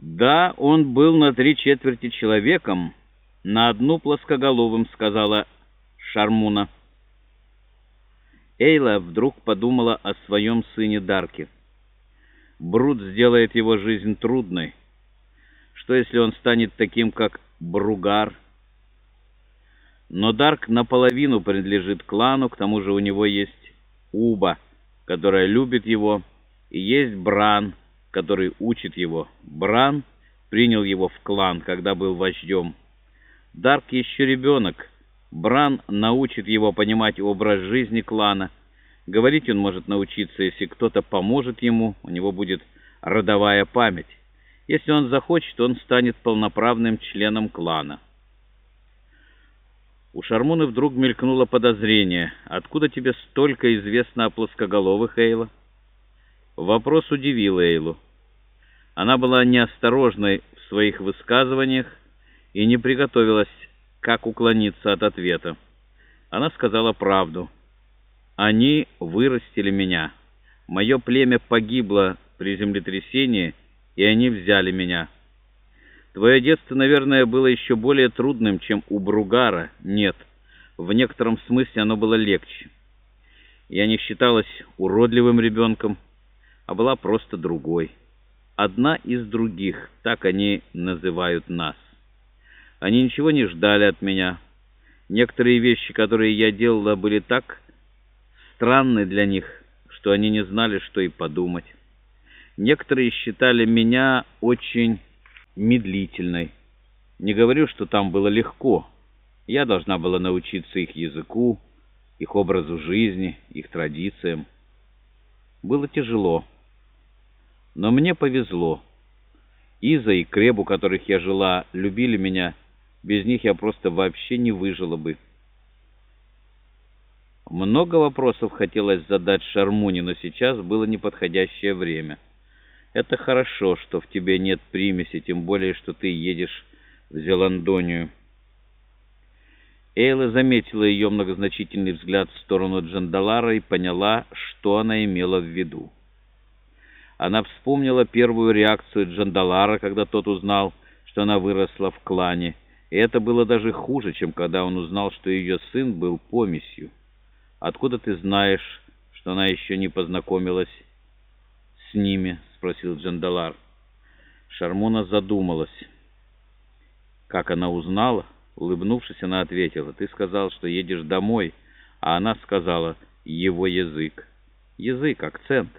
Да, он был на три четверти человеком, на одну плоскоголовым, сказала Шармуна. Эйла вдруг подумала о своем сыне Дарке. Брут сделает его жизнь трудной. Что, если он станет таким, как Бругар? Но Дарк наполовину принадлежит клану, к тому же у него есть Уба, которая любит его, и есть Бран, который учит его. Бран принял его в клан, когда был вождем. Дарк еще ребенок. Бран научит его понимать образ жизни клана. Говорить он может научиться, если кто-то поможет ему, у него будет родовая память. Если он захочет, он станет полноправным членом клана. У Шармуны вдруг мелькнуло подозрение. «Откуда тебе столько известно о плоскоголовых, Эйла?» Вопрос удивил Эйлу. Она была неосторожной в своих высказываниях и не приготовилась, как уклониться от ответа. Она сказала правду. «Они вырастили меня. Мое племя погибло при землетрясении, и они взяли меня. Твое детство, наверное, было еще более трудным, чем у Бругара. Нет, в некотором смысле оно было легче. Я не считалась уродливым ребенком, а была просто другой. Одна из других, так они называют нас. Они ничего не ждали от меня. Некоторые вещи, которые я делала, были так странны для них, что они не знали, что и подумать. Некоторые считали меня очень медлительной. Не говорю, что там было легко. Я должна была научиться их языку, их образу жизни, их традициям. Было тяжело. Но мне повезло. Иза и Креб, у которых я жила, любили меня. Без них я просто вообще не выжила бы. Много вопросов хотелось задать Шармуне, но сейчас было неподходящее время. Это хорошо, что в тебе нет примеси, тем более, что ты едешь в Зеландонию. Эйла заметила ее многозначительный взгляд в сторону Джандалара и поняла, что она имела в виду. Она вспомнила первую реакцию Джандалара, когда тот узнал, что она выросла в клане. И это было даже хуже, чем когда он узнал, что ее сын был помесью. «Откуда ты знаешь, что она еще не познакомилась с ними?» — спросил Джандалар. Шармона задумалась. Как она узнала? Улыбнувшись, она ответила. «Ты сказал, что едешь домой, а она сказала «его язык». Язык, акцент.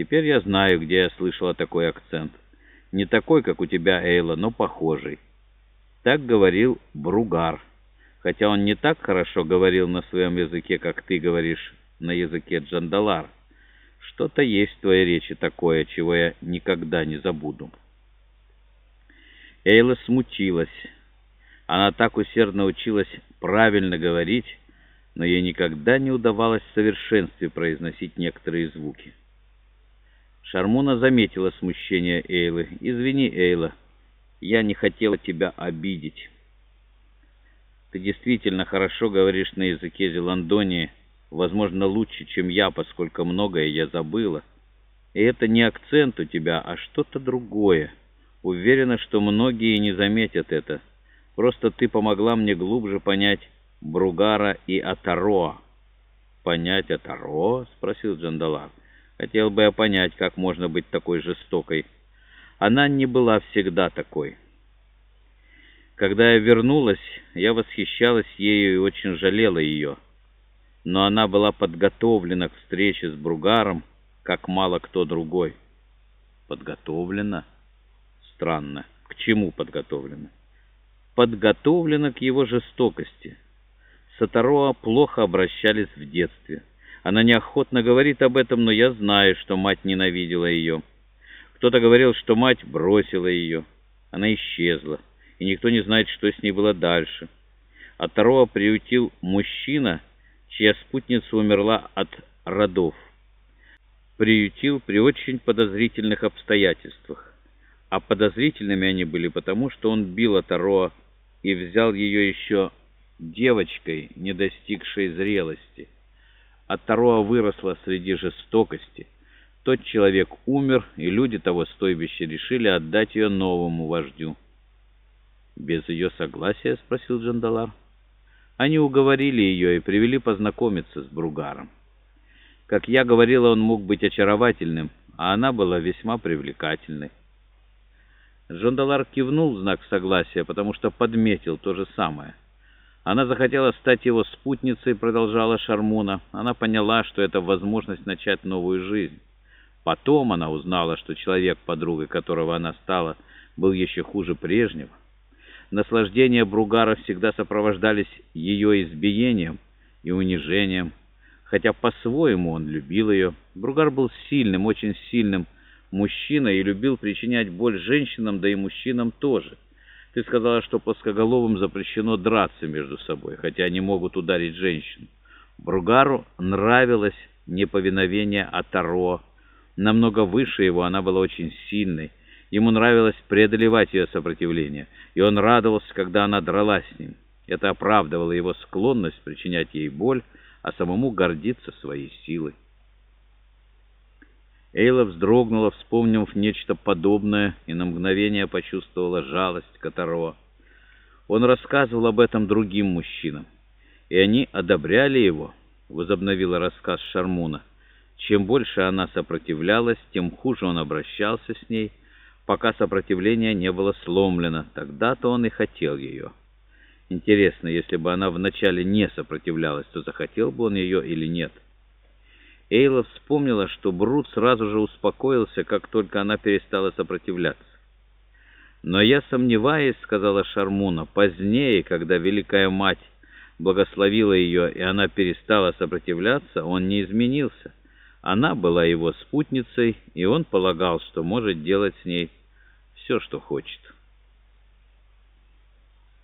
Теперь я знаю, где я слышала такой акцент. Не такой, как у тебя, Эйла, но похожий. Так говорил Бругар. Хотя он не так хорошо говорил на своем языке, как ты говоришь на языке Джандалар. Что-то есть в твоей речи такое, чего я никогда не забуду. Эйла смутилась. Она так усердно училась правильно говорить, но ей никогда не удавалось в совершенстве произносить некоторые звуки. Шармуна заметила смущение Эйлы. «Извини, Эйла, я не хотела тебя обидеть. Ты действительно хорошо говоришь на языке Зеландонии, возможно, лучше, чем я, поскольку многое я забыла. И это не акцент у тебя, а что-то другое. Уверена, что многие не заметят это. Просто ты помогла мне глубже понять Бругара и Атароа». «Понять Атароа?» — спросил Джандалар. Хотел бы я понять, как можно быть такой жестокой. Она не была всегда такой. Когда я вернулась, я восхищалась ею и очень жалела ее. Но она была подготовлена к встрече с Бругаром, как мало кто другой. Подготовлена? Странно. К чему подготовлена? Подготовлена к его жестокости. Сатароа плохо обращались в детстве. Она неохотно говорит об этом, но я знаю, что мать ненавидела ее. Кто-то говорил, что мать бросила ее. Она исчезла, и никто не знает, что с ней было дальше. А второго приютил мужчина, чья спутница умерла от родов. Приютил при очень подозрительных обстоятельствах. А подозрительными они были потому, что он бил Атароа и взял ее еще девочкой, не достигшей зрелости. От Тароа выросла среди жестокости. Тот человек умер, и люди того стойбища решили отдать ее новому вождю. «Без ее согласия?» — спросил Джандалар. Они уговорили ее и привели познакомиться с Бругаром. Как я говорила, он мог быть очаровательным, а она была весьма привлекательной. Джандалар кивнул в знак согласия, потому что подметил то же самое. Она захотела стать его спутницей, продолжала Шармуна. Она поняла, что это возможность начать новую жизнь. Потом она узнала, что человек, подругой которого она стала, был еще хуже прежнего. Наслаждения Бругара всегда сопровождались ее избиением и унижением, хотя по-своему он любил ее. Бругар был сильным, очень сильным мужчиной и любил причинять боль женщинам, да и мужчинам тоже. Ты сказала, что плоскоголовым запрещено драться между собой, хотя они могут ударить женщину. Бругару нравилось неповиновение Атаро. Намного выше его она была очень сильной. Ему нравилось преодолевать ее сопротивление, и он радовался, когда она дралась с ним. Это оправдывало его склонность причинять ей боль, а самому гордиться своей силой. Эйла вздрогнула, вспомнив нечто подобное, и на мгновение почувствовала жалость Катаро. Он рассказывал об этом другим мужчинам, и они одобряли его, возобновила рассказ Шармуна. Чем больше она сопротивлялась, тем хуже он обращался с ней, пока сопротивление не было сломлено. Тогда-то он и хотел ее. Интересно, если бы она вначале не сопротивлялась, то захотел бы он ее или нет? Эйла вспомнила, что Брут сразу же успокоился, как только она перестала сопротивляться. «Но я сомневаюсь», — сказала Шармуна, — «позднее, когда Великая Мать благословила ее, и она перестала сопротивляться, он не изменился. Она была его спутницей, и он полагал, что может делать с ней все, что хочет.